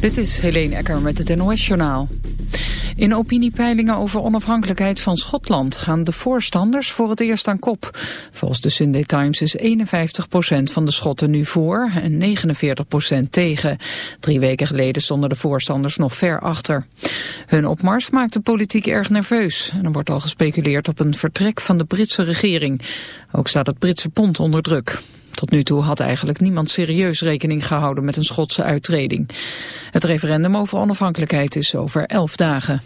Dit is Helene Ecker met het NOS-journaal. In opiniepeilingen over onafhankelijkheid van Schotland gaan de voorstanders voor het eerst aan kop. Volgens de Sunday Times is 51% van de Schotten nu voor en 49% tegen. Drie weken geleden stonden de voorstanders nog ver achter. Hun opmars maakt de politiek erg nerveus. En er wordt al gespeculeerd op een vertrek van de Britse regering. Ook staat het Britse pond onder druk. Tot nu toe had eigenlijk niemand serieus rekening gehouden met een Schotse uittreding. Het referendum over onafhankelijkheid is over elf dagen.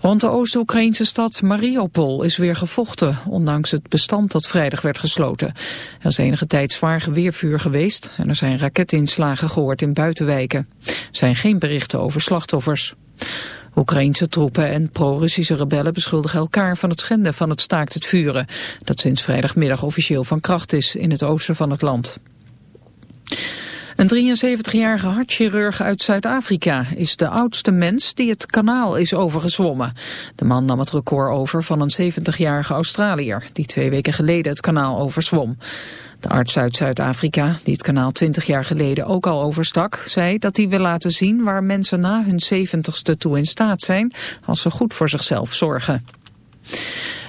Rond de Oost-Oekraïnse stad Mariupol is weer gevochten, ondanks het bestand dat vrijdag werd gesloten. Er is enige tijd zwaar geweervuur geweest en er zijn raketinslagen gehoord in buitenwijken. Er zijn geen berichten over slachtoffers. Oekraïnse troepen en pro-Russische rebellen beschuldigen elkaar van het schenden van het staakt het vuren, dat sinds vrijdagmiddag officieel van kracht is in het oosten van het land. Een 73-jarige hartchirurg uit Zuid-Afrika is de oudste mens die het kanaal is overgezwommen. De man nam het record over van een 70-jarige Australiër die twee weken geleden het kanaal overzwom. De arts uit Zuid-Afrika, die het kanaal 20 jaar geleden ook al overstak, zei dat hij wil laten zien waar mensen na hun 70ste toe in staat zijn als ze goed voor zichzelf zorgen.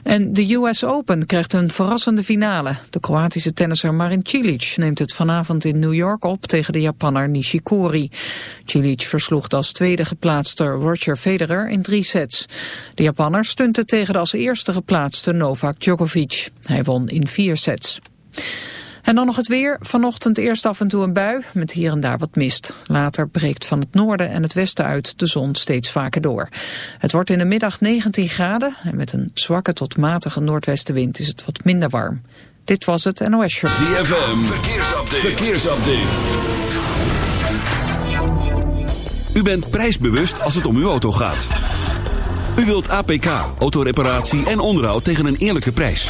En de US Open krijgt een verrassende finale. De Kroatische tennisser Marin Cilic neemt het vanavond in New York op tegen de Japanner Nishikori. Cilic versloeg als tweede geplaatste Roger Federer in drie sets. De Japanner stunte tegen de als eerste geplaatste Novak Djokovic. Hij won in vier sets. En dan nog het weer. Vanochtend eerst af en toe een bui, met hier en daar wat mist. Later breekt van het noorden en het westen uit de zon steeds vaker door. Het wordt in de middag 19 graden en met een zwakke tot matige noordwestenwind is het wat minder warm. Dit was het NOS Show. ZFM, verkeersupdate. verkeersupdate. U bent prijsbewust als het om uw auto gaat. U wilt APK, autoreparatie en onderhoud tegen een eerlijke prijs.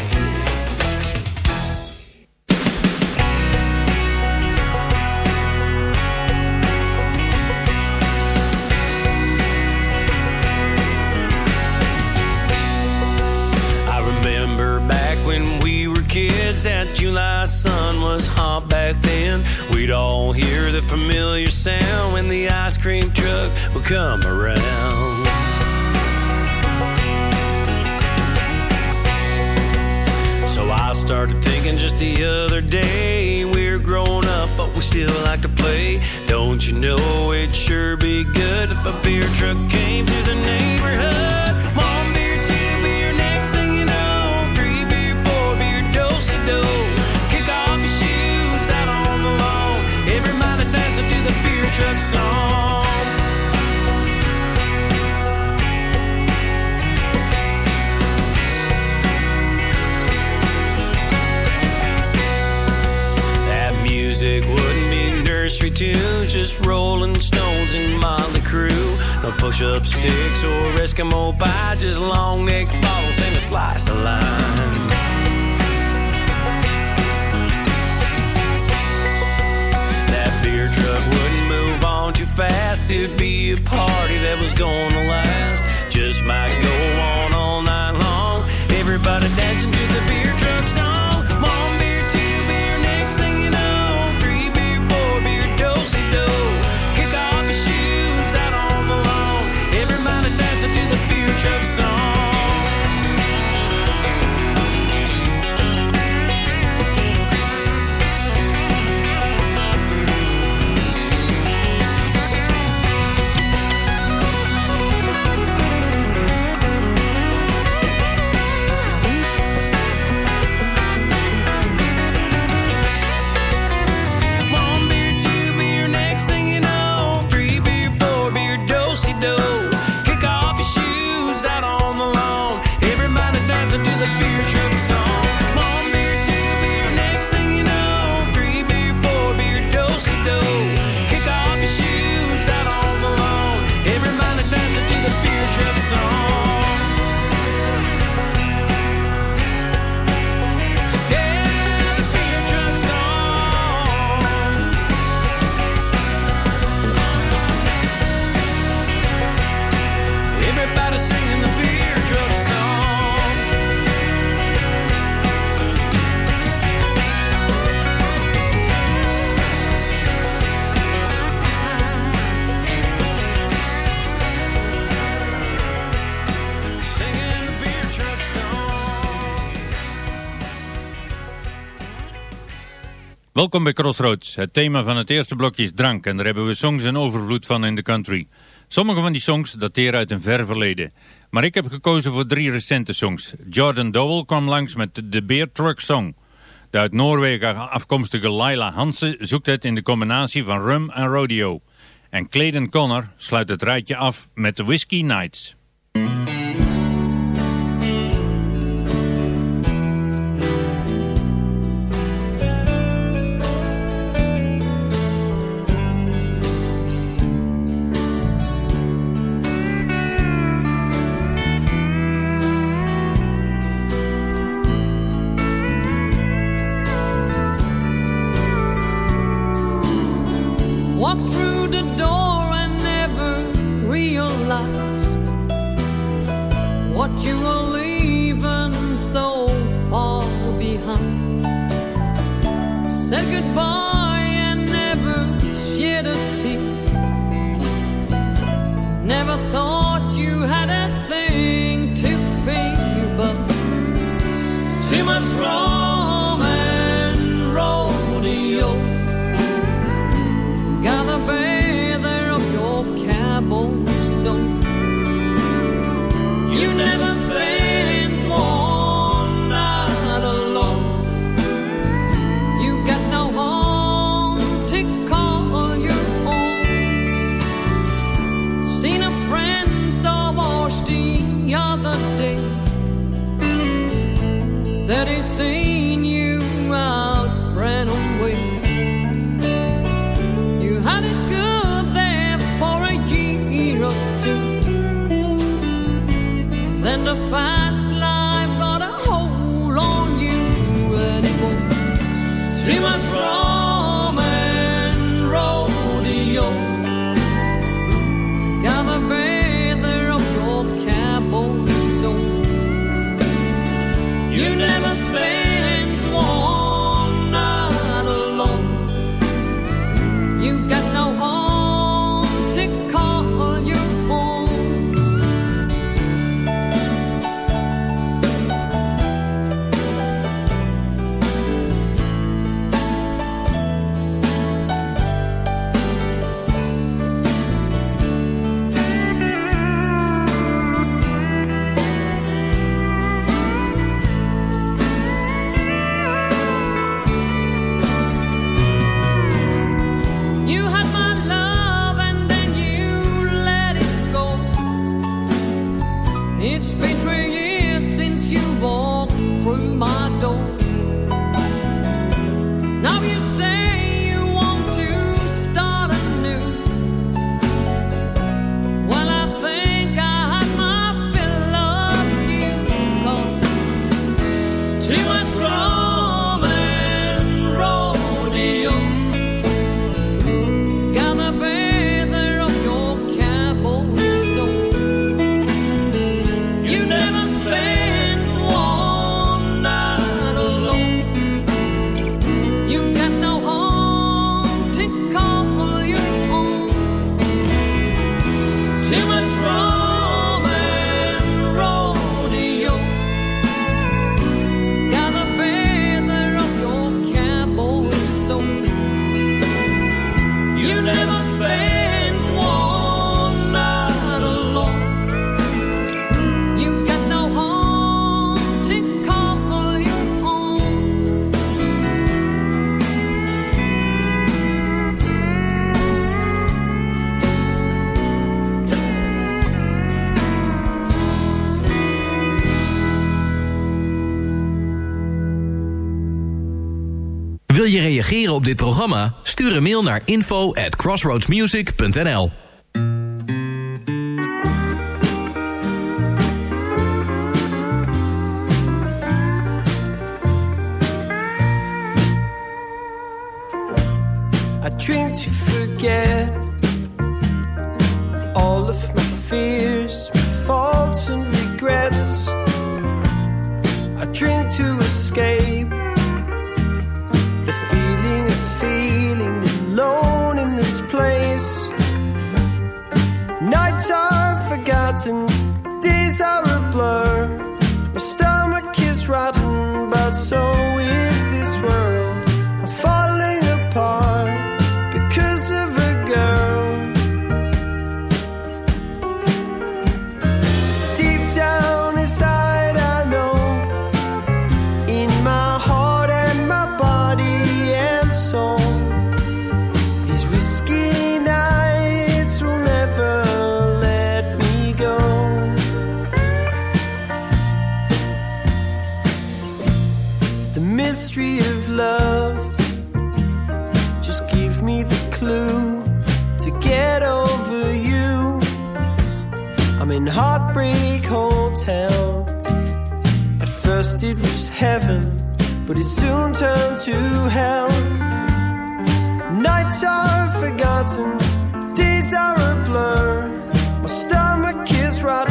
We'd all hear the familiar sound when the ice cream truck would come around. So I started thinking just the other day, we're grown up, but we still like to play. Don't you know it'd sure be good if a beer truck came to the neighborhood? music wouldn't be nursery tune, just Rolling Stones and Motley Crue. No push-up sticks or Eskimo pie, just long neck bottles and a slice of lime. too fast. It'd be a party that was gonna last. Just might go on all night long. Everybody dancing to the beer. Welkom bij Crossroads. Het thema van het eerste blokje is drank en daar hebben we songs en overvloed van in de country. Sommige van die songs dateren uit een ver verleden. Maar ik heb gekozen voor drie recente songs. Jordan Dowell kwam langs met de Beer Truck Song. De uit Noorwegen afkomstige Laila Hansen zoekt het in de combinatie van rum en rodeo. En Clayton Connor sluit het rijtje af met de Whiskey Nights. You Wil je reageren op dit programma? Stuur een mail naar info at crossroadsmusic.nl I drink to forget all of my fears, my faults and regrets. I drink to escape alone in this place. Nights are forgotten, days are a blur. My stomach is rotten, but so it was heaven, but it soon turned to hell. Nights are forgotten, days are a blur. My stomach is rotten,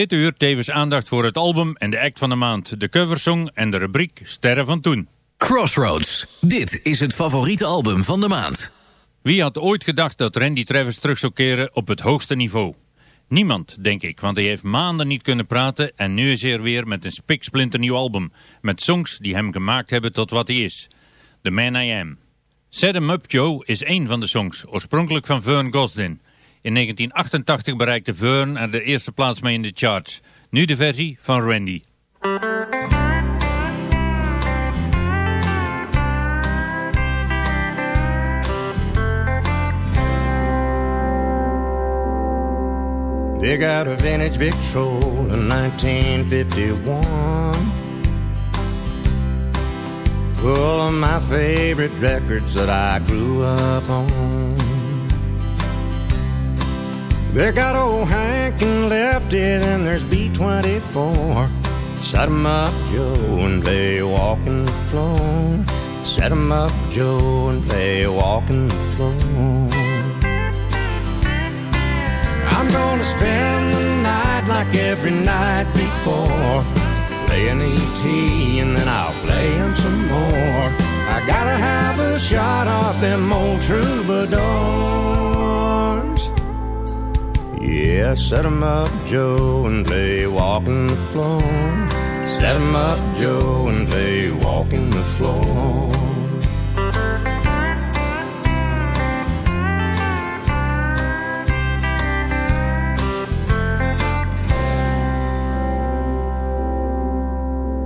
dit uur tevens aandacht voor het album en de act van de maand, de coversong en de rubriek Sterren van Toen. Crossroads. Dit is het favoriete album van de maand. Wie had ooit gedacht dat Randy Travis terug zou keren op het hoogste niveau? Niemand, denk ik, want hij heeft maanden niet kunnen praten en nu is hij er weer met een spiksplinternieuw album, met songs die hem gemaakt hebben tot wat hij is. The Man I Am. Set 'em Up Joe is één van de songs, oorspronkelijk van Vern Gosdin. In 1988 bereikte Vern er de eerste plaats mee in de charts. Nu de versie van Randy. Dig out a vintage Victrola in 1951. Full of my favorite records that I grew up on. They got old Hank and Lefty, then there's B24. Set 'em up, Joe, and play Walking the Floor. Set 'em up, Joe, and play Walking the Floor. I'm gonna spend the night like every night before. Playing E.T. and then I'll play him some more. I gotta have a shot off them old troubadours. Yeah, set 'em up, Joe, and play Walking the Floor. Set 'em up, Joe, and play walking the floor.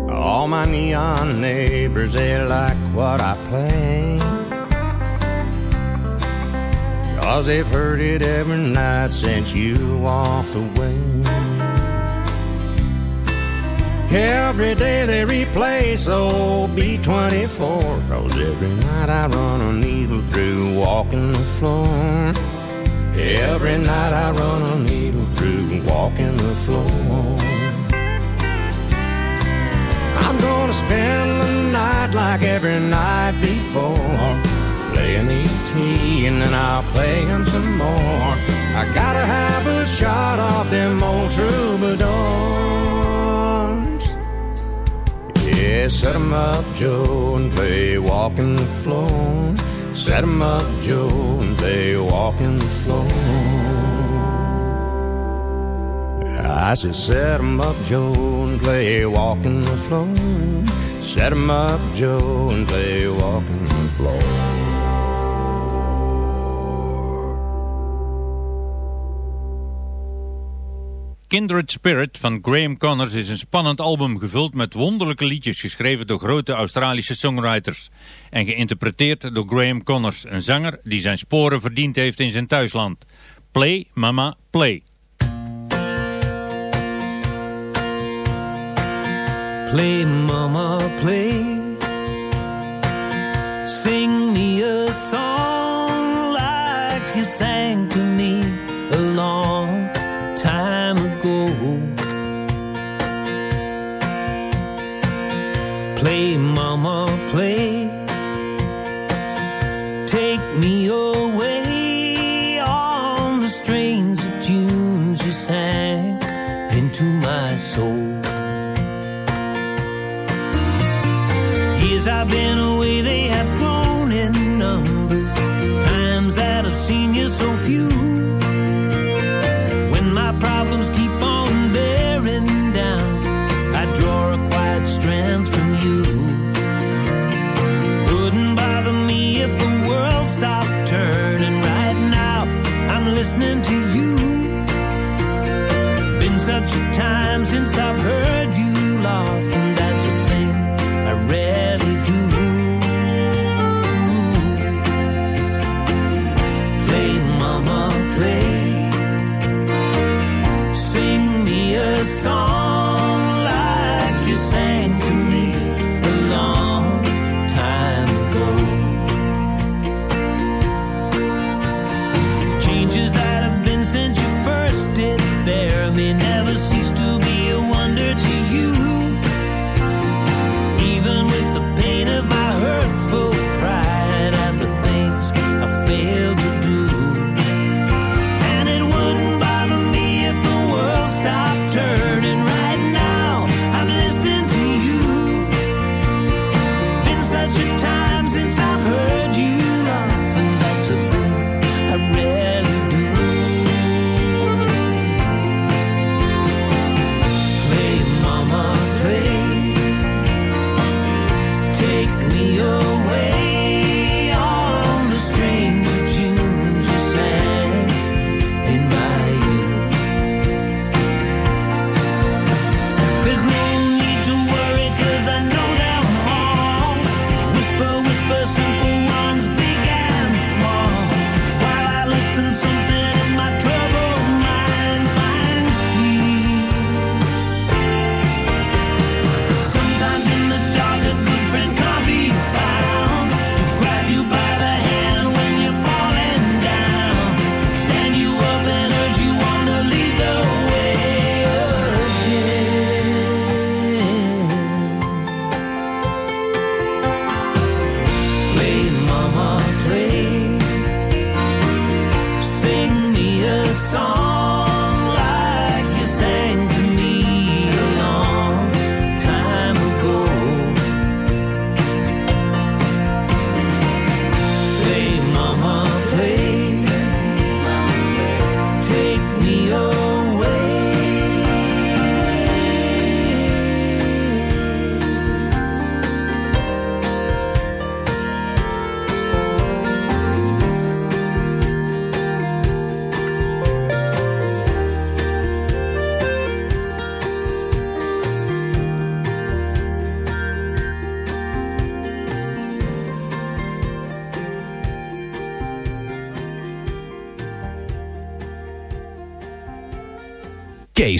All my neon neighbors, they like what I play. Cause they've heard it every night since you walked away. Every day they replay so B24 Cause every night I run a needle through walking the floor. Every night I run a needle through walking the floor. I'm gonna spend the night like every night before Playing ET and then I'll play him some more I gotta have a shot of them old troubadours yeah, set 'em up, Joe, and play walking the floor. Set 'em up, Joe, and play walking the floor. I said, set 'em up, Joe, and play walking the floor. Set 'em up, Joe, and play walking the floor. Kindred Spirit van Graham Connors is een spannend album gevuld met wonderlijke liedjes geschreven door grote Australische songwriters en geïnterpreteerd door Graham Connors, een zanger die zijn sporen verdiend heeft in zijn thuisland. Play, mama, play. Play, mama, play. Sing me a song like you sang to me I've been away, they have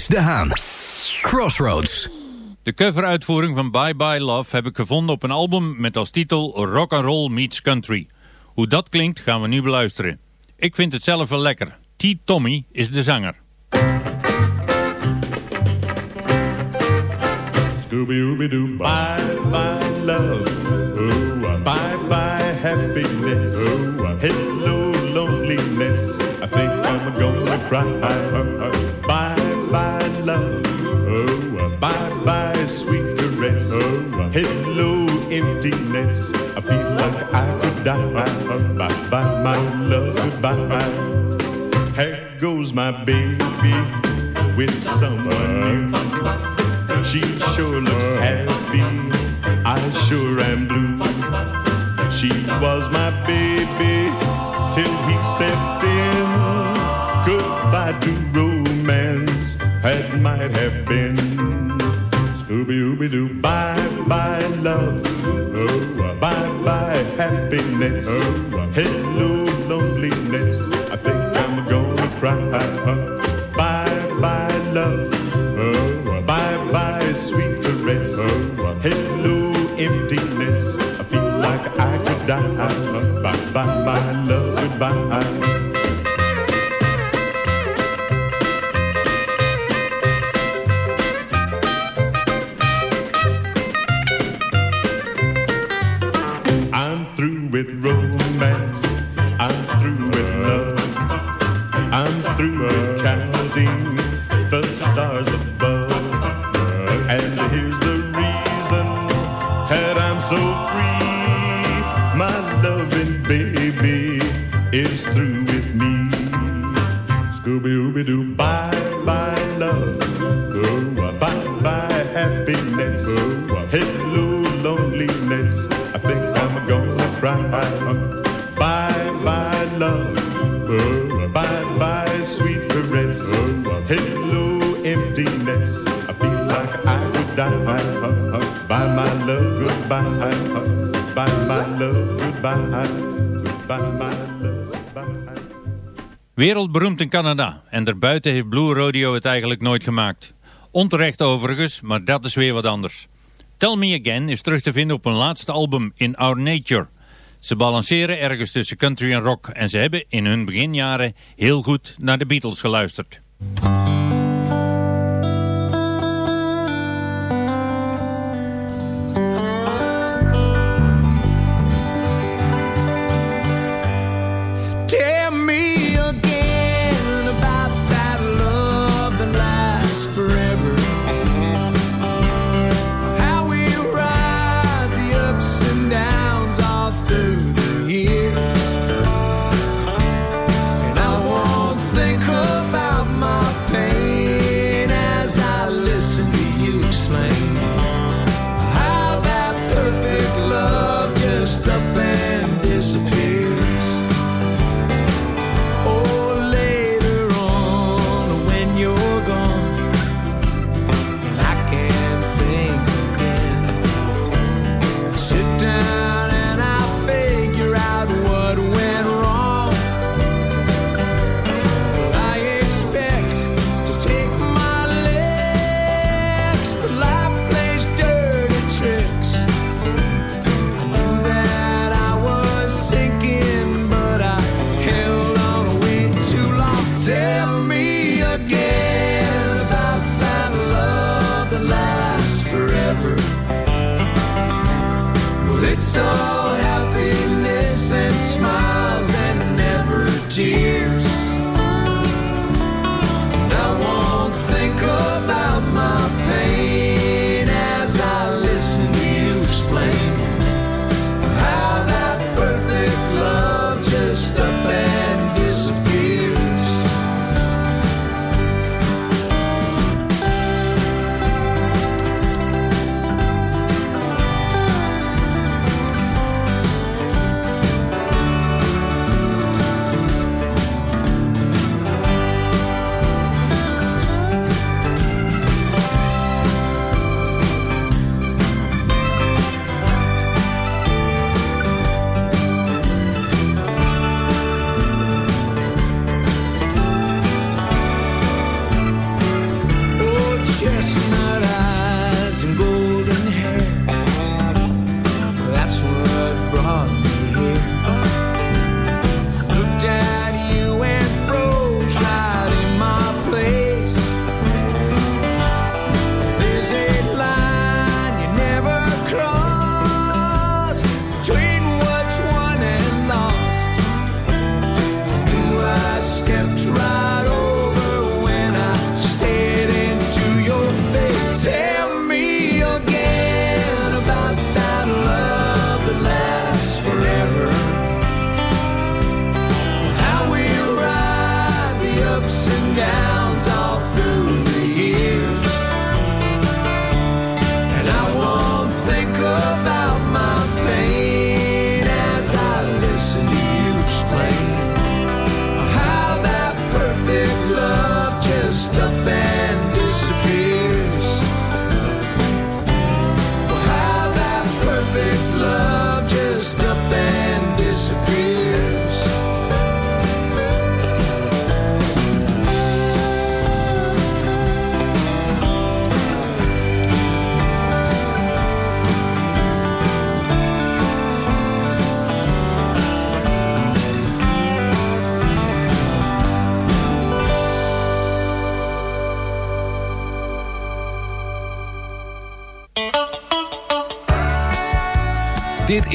Kees de Haan. Crossroads. De coveruitvoering van Bye Bye Love heb ik gevonden op een album met als titel Rock and Roll Meets Country. Hoe dat klinkt gaan we nu beluisteren. Ik vind het zelf wel lekker. T. Tommy is de zanger. Scooby-Ooby-Doo, bye bye love, oh, bye bye happiness, oh, hello loneliness, I think I'm gonna cry. Hello emptiness, I feel like I could die. Bye bye my love, goodbye. Here goes my baby with someone new. She sure looks happy. I sure am blue. She was my baby till he stepped in. Goodbye to romance. That might have been. Scooby Ooby Doo. Bye bye love. Oh, bye bye happiness. Oh, hello Wereldberoemd in Canada en daarbuiten heeft Blue Rodeo het eigenlijk nooit gemaakt. Onterecht overigens, maar dat is weer wat anders. Tell Me Again is terug te vinden op hun laatste album In Our Nature. Ze balanceren ergens tussen country en rock en ze hebben in hun beginjaren heel goed naar de Beatles geluisterd.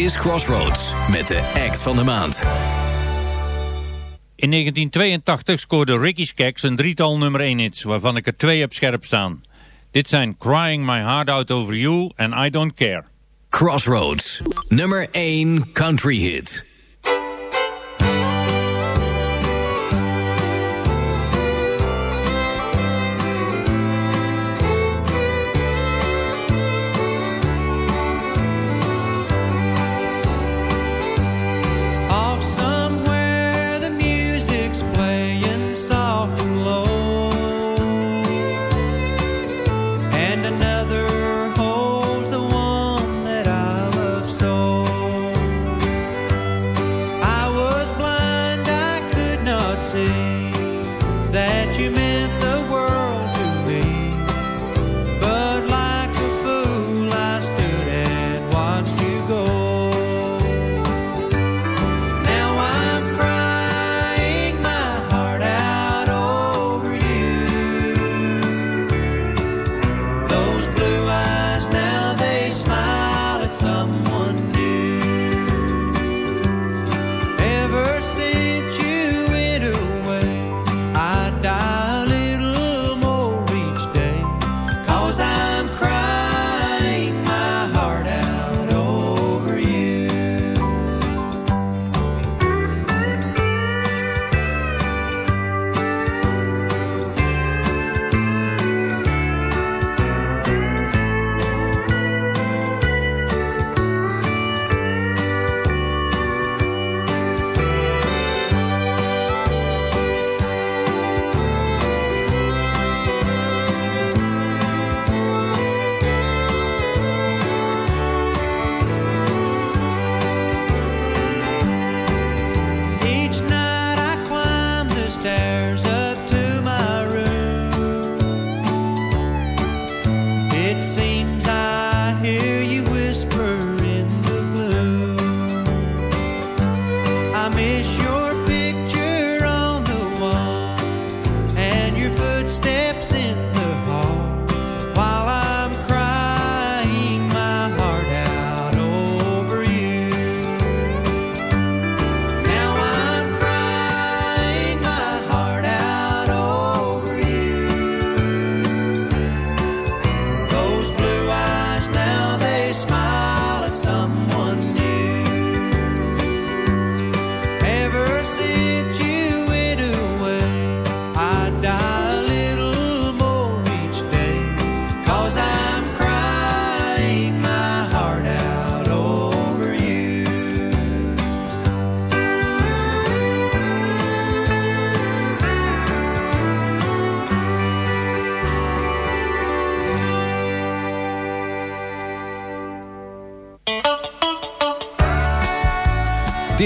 is Crossroads met de act van de maand. In 1982 scoorde Ricky Skaggs een drietal nummer 1 hits, waarvan ik er twee op scherp staan. Dit zijn Crying My Heart Out Over You en I Don't Care. Crossroads, nummer 1 country hit.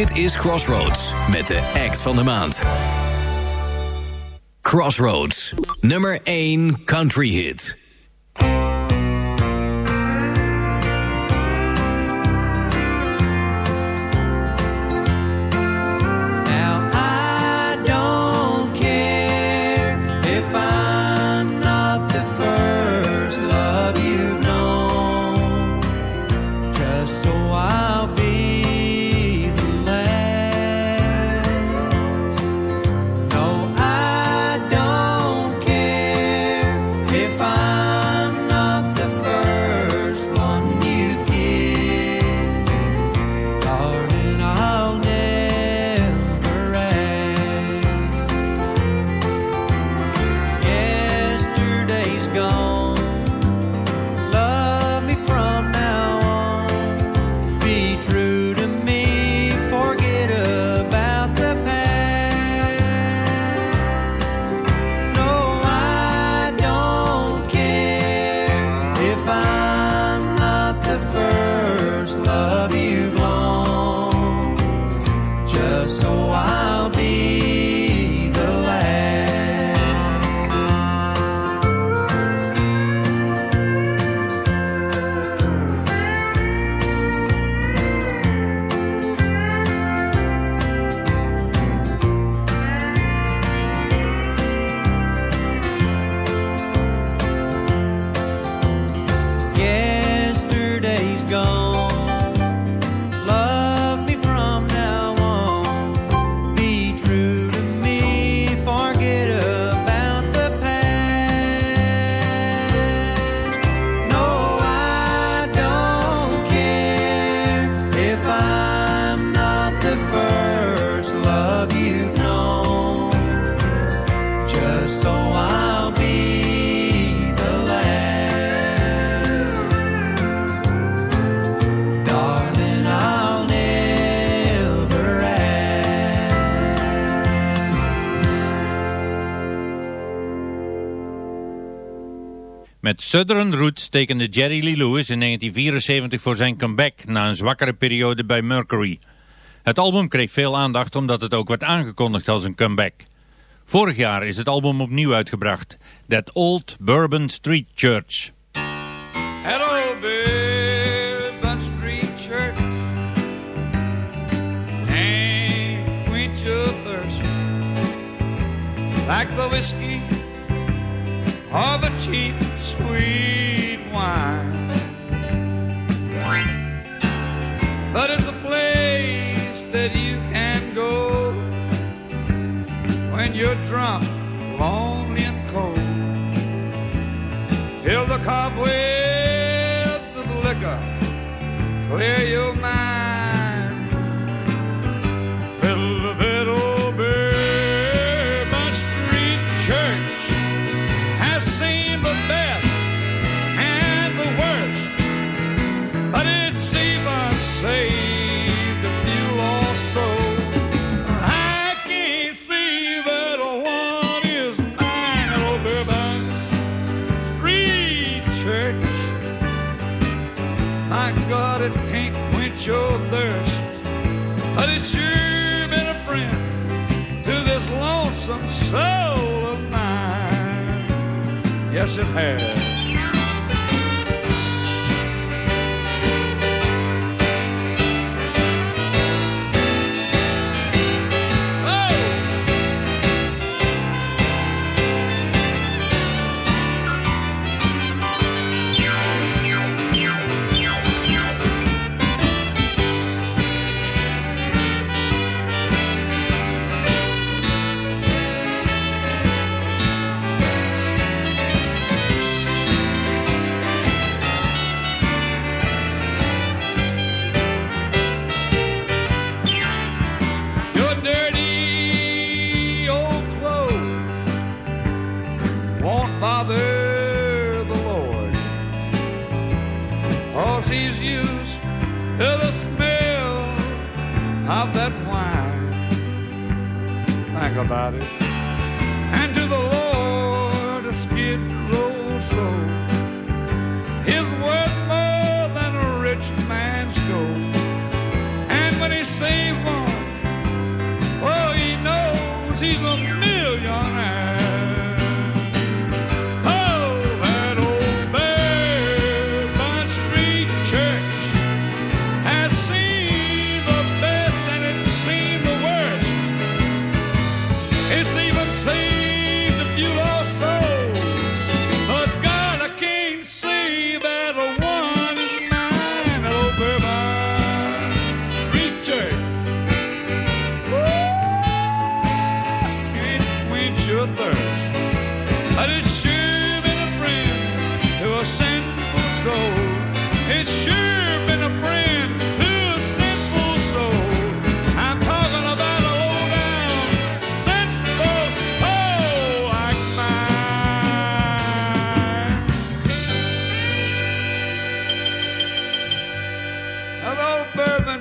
Dit is Crossroads met de act van de maand. Crossroads, nummer 1 country hit. Met Southern Roots tekende Jerry Lee Lewis in 1974 voor zijn comeback na een zwakkere periode bij Mercury. Het album kreeg veel aandacht omdat het ook werd aangekondigd als een comeback. Vorig jaar is het album opnieuw uitgebracht, That Old Bourbon Street Church. Hello, Bourbon Street Church. Like the whiskey the cheap sweet wine. But it's a place that you can go when you're drunk, lonely, and cold. Till the cobwebs of liquor clear your mind. Your thirst, but it's sure been a friend to this lonesome soul of mine. Yes, it has.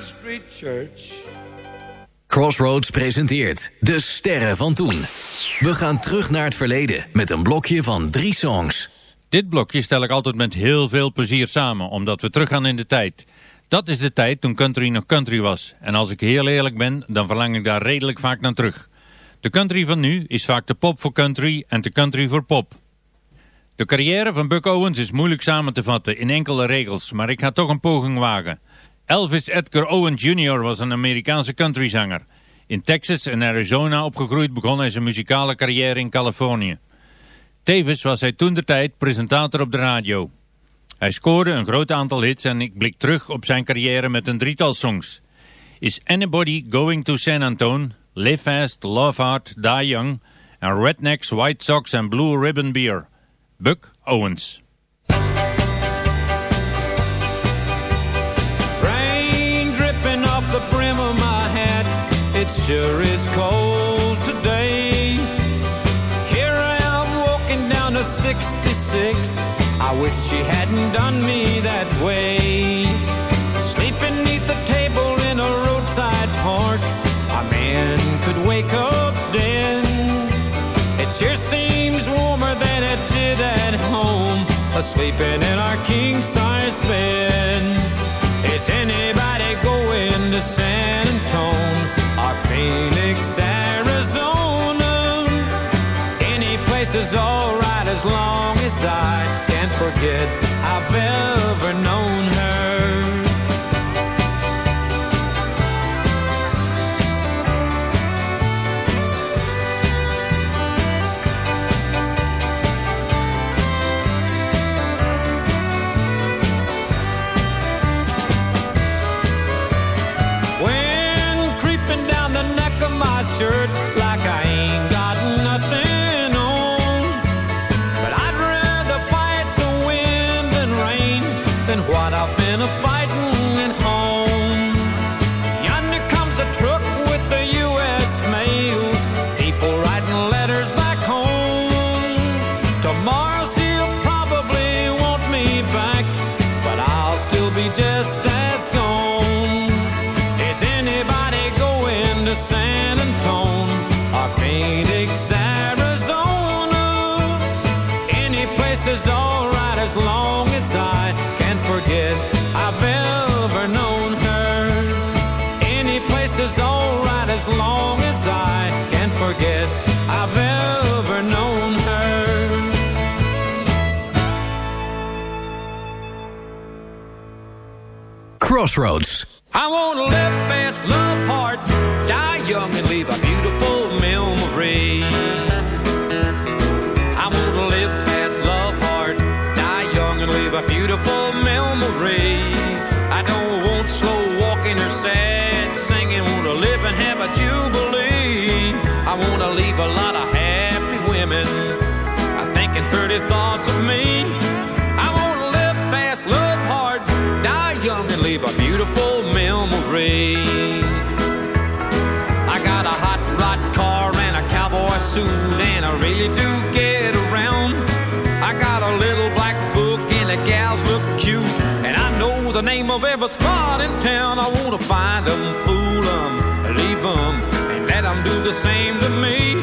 Street Church. Crossroads presenteert De Sterren van Toen. We gaan terug naar het verleden met een blokje van drie songs. Dit blokje stel ik altijd met heel veel plezier samen, omdat we teruggaan in de tijd. Dat is de tijd toen country nog country was. En als ik heel eerlijk ben, dan verlang ik daar redelijk vaak naar terug. De country van nu is vaak de pop voor country en de country voor pop. De carrière van Buck Owens is moeilijk samen te vatten in enkele regels, maar ik ga toch een poging wagen. Elvis Edgar Owens Jr. was een Amerikaanse countryzanger. In Texas en Arizona opgegroeid begon hij zijn muzikale carrière in Californië. Tevens was hij toen de tijd presentator op de radio. Hij scoorde een groot aantal hits en ik blik terug op zijn carrière met een drietal songs. Is Anybody Going to San Antone, Live Fast, Love Hard, Die Young en Rednecks, White Sox en Blue Ribbon Beer. Buck Owens. It sure is cold today. Here I am walking down to 66. I wish she hadn't done me that way. Sleeping neath the table in a roadside park. A man could wake up then. It sure seems warmer than it did at home. sleeping in our king size bed. Is anybody going to San Antone or Phoenix, Arizona? Any place is alright as long as I can't forget I've ever known as long as I can forget I've ever known her. Any place is alright as long as I can forget I've ever known her. Crossroads. And I really do get around. I got a little black book and the gals look cute, and I know the name of every spot in town. I want to find them, fool them, leave them, and let them do the same to me.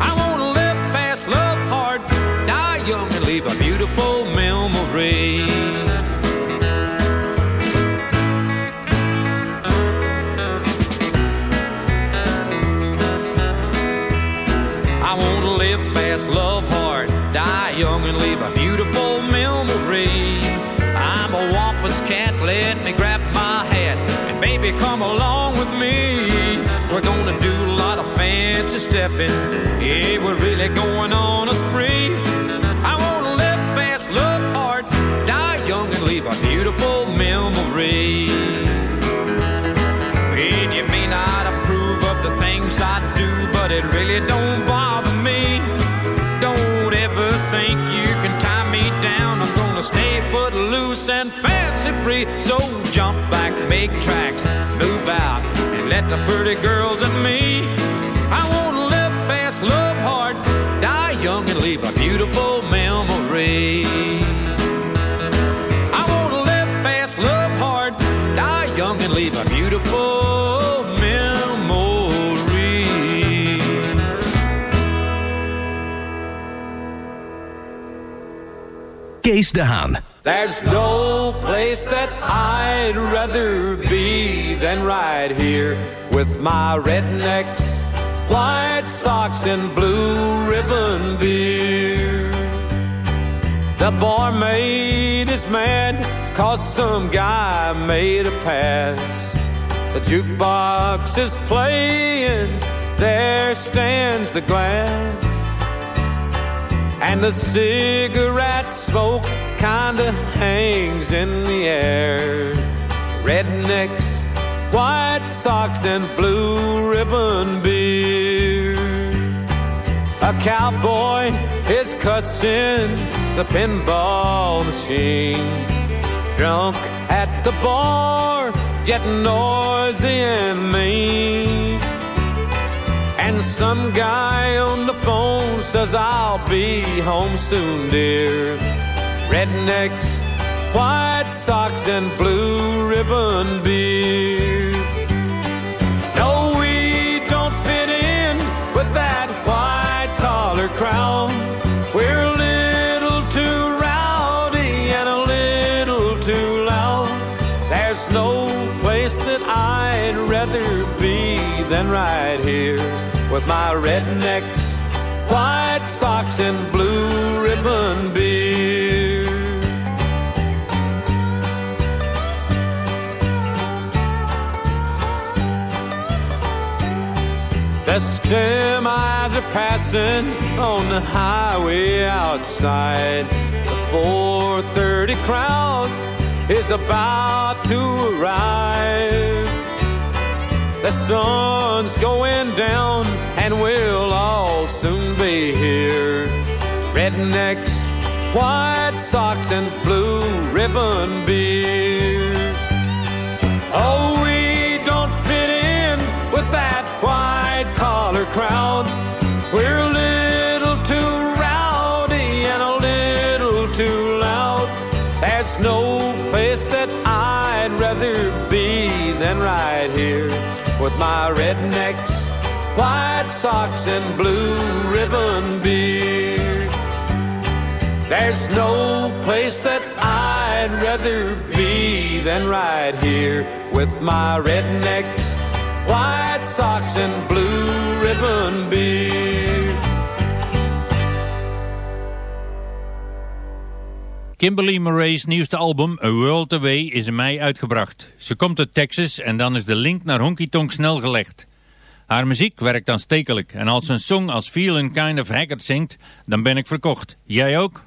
I want to live fast, love hard, die young, and leave a beautiful memory. Fast, love hard, die young, and leave a beautiful memory. I'm a wampus cat, let me grab my hat, and baby, come along with me. We're gonna do a lot of fancy stepping, yeah, we're really going on a spree. And fancy free. So jump back, make tracks, move out, and let the pretty girls and me. I wanna live fast, love hard, die young, and leave a beautiful memory. I wanna live fast, love hard, die young, and leave a beautiful memory. Kees de Haan. There's no place that I'd rather be than right here with my rednecks, white socks, and blue ribbon beer. The barmaid is mad cause some guy made a pass. The jukebox is playing, there stands the glass. And the cigarette smoke kinda hangs in the air. Rednecks, white socks, and blue ribbon beer. A cowboy is cussing the pinball machine. Drunk at the bar, getting noisy and mean. And some guy on the phone says, I'll be home soon, dear rednecks, white socks, and blue ribbon beer. No, we don't fit in with that white collar crowd. We're a little too rowdy and a little too loud. There's no place that I'd rather be than right here with my rednecks, white socks, and blue ribbon beer. The eyes are passing on the highway outside. The 430 crowd is about to arrive. The sun's going down and we'll all soon be here. Rednecks, white socks, and blue ribbon beer. Oh, crowd. We're a little too rowdy and a little too loud. There's no place that I'd rather be than right here with my rednecks, white socks, and blue ribbon beer. There's no place that I'd rather be than right here with my rednecks, white socks, and blue ribbon. Kimberly Murray's nieuwste album A World Away is in mei uitgebracht. Ze komt uit Texas en dan is de link naar Honky Tonk snel gelegd. Haar muziek werkt aanstekelijk en als ze een song als Feelin' Kind of Haggard zingt, dan ben ik verkocht. Jij ook?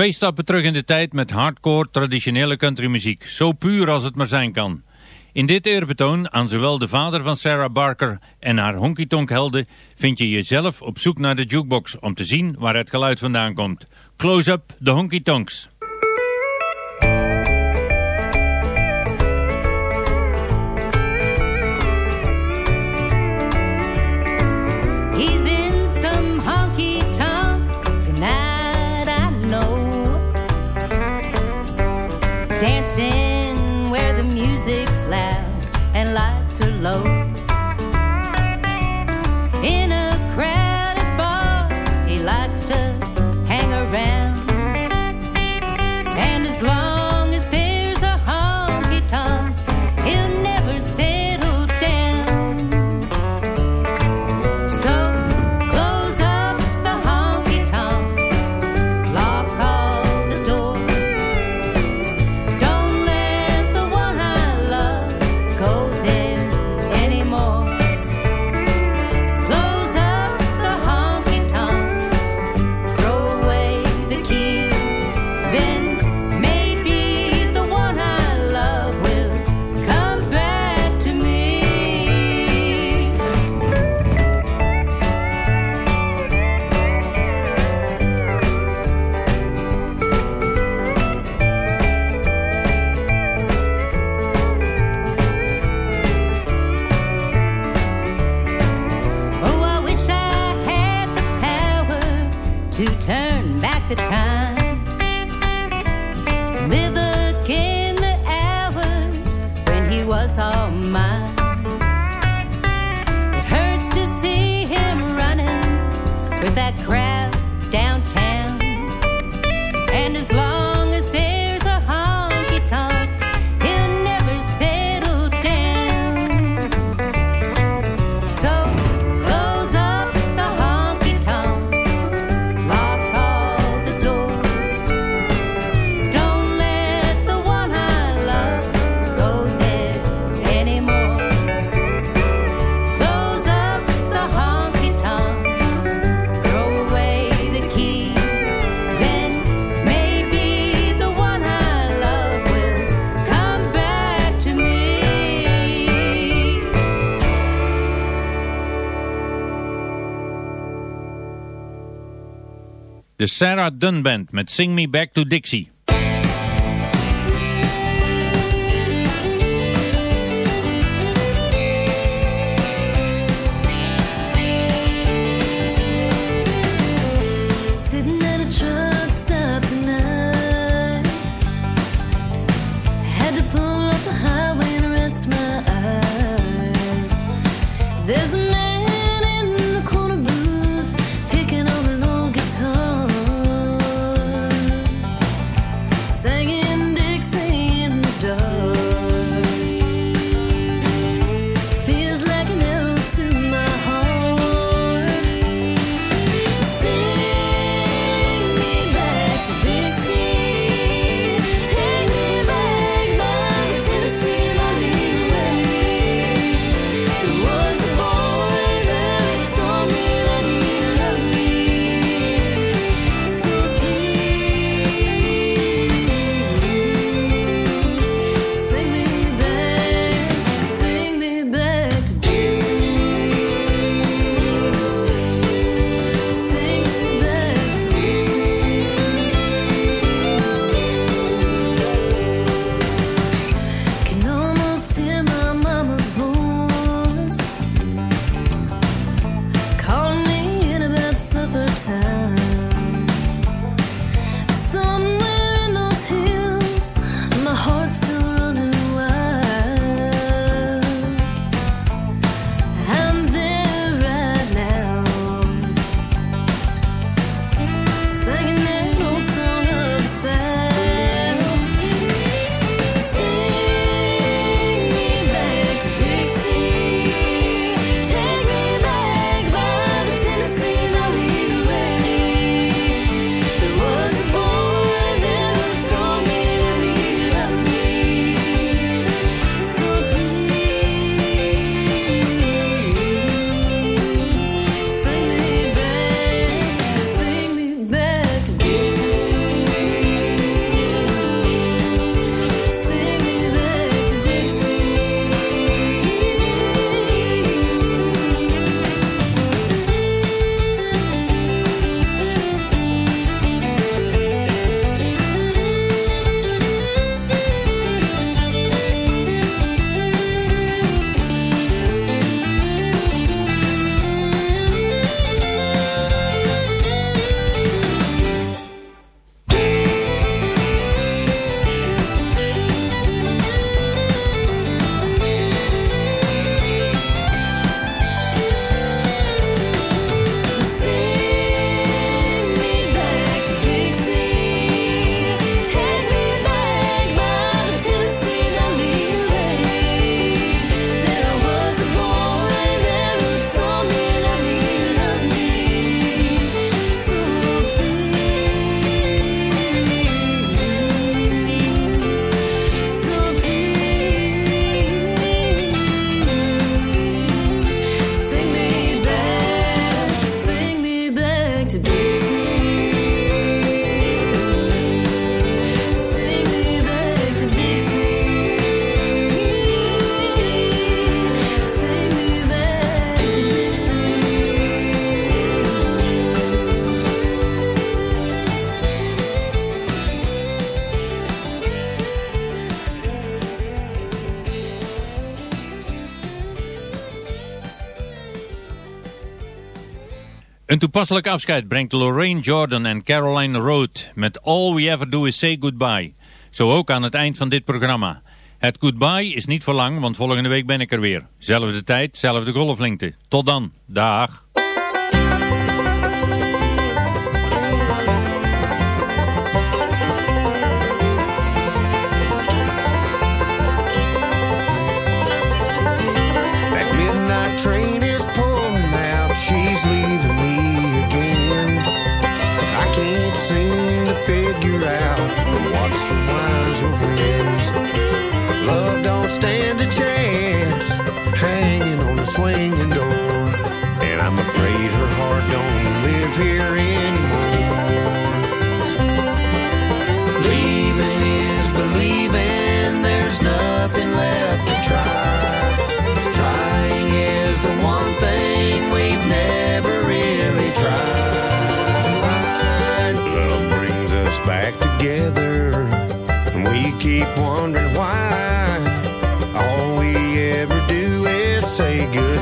Twee stappen terug in de tijd met hardcore traditionele countrymuziek, zo puur als het maar zijn kan. In dit eerbetoon aan zowel de vader van Sarah Barker en haar honky-tonk helden vind je jezelf op zoek naar de jukebox om te zien waar het geluid vandaan komt. Close up de honky-tonks. rates low. Sarah Dunband met Sing Me Back to Dixie. Toepasselijk afscheid brengt Lorraine Jordan en Caroline Road met All We Ever Do Is Say Goodbye. Zo ook aan het eind van dit programma. Het goodbye is niet voor lang, want volgende week ben ik er weer. Zelfde tijd, zelfde golflengte. Tot dan. Dag. Keep wondering why. All we ever do is say goodbye.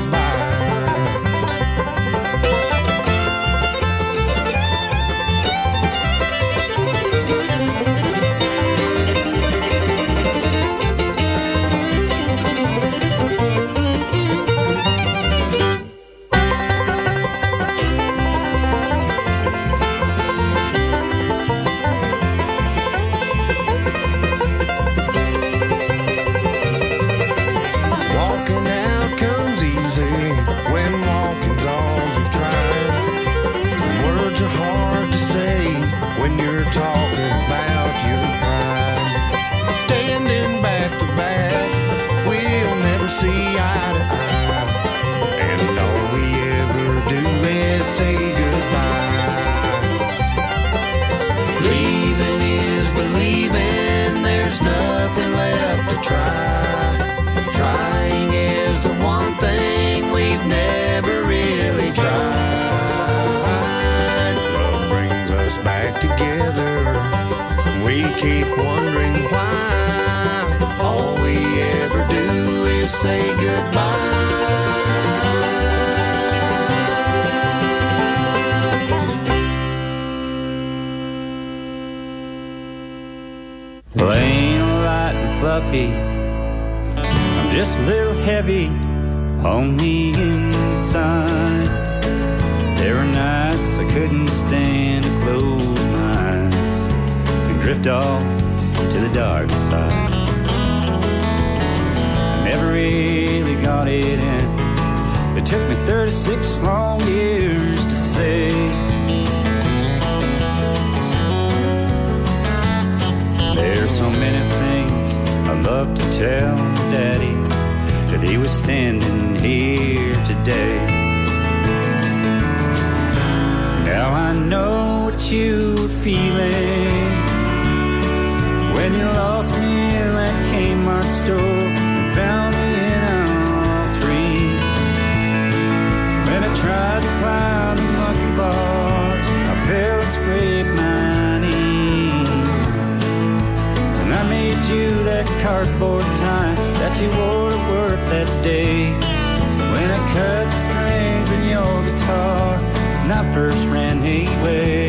Keep wondering why. All we ever do is say goodbye. Well, ain't light and fluffy. I'm just a little heavy on the inside. There were nights I couldn't stand to close drift off to the dark side. I never really got it in. It took me 36 long years to say. There's so many things I love to tell Daddy that he was standing here today. Now I know what you were feeling when you lost me in that Kmart store and found me in all three. When I tried to climb the monkey bars, I fell and scraped my knee. And I made you that cardboard tie that you wore to work that day. When I cut the strings in your guitar, and I first ran away.